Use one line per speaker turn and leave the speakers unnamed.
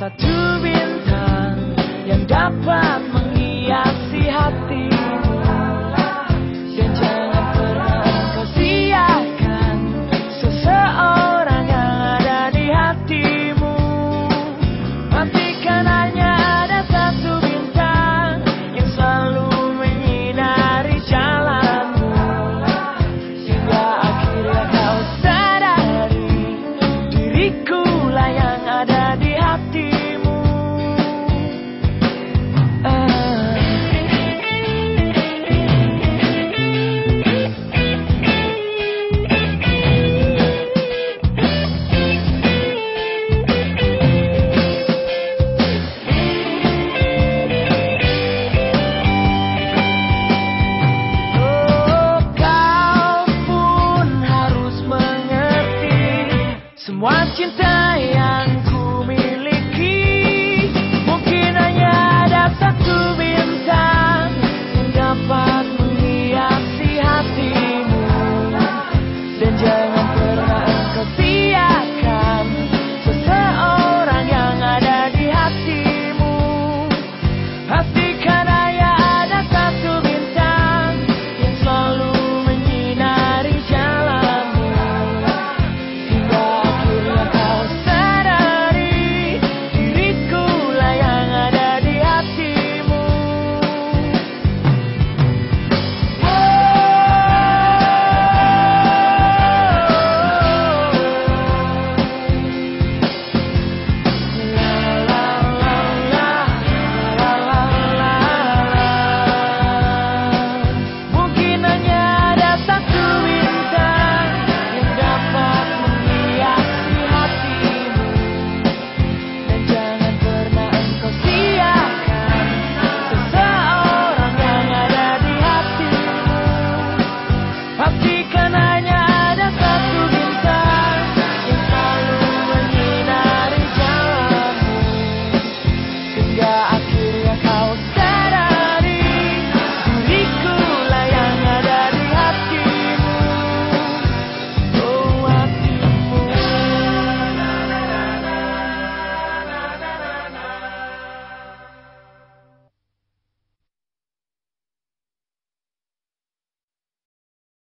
satu bintang yang dapat watching time.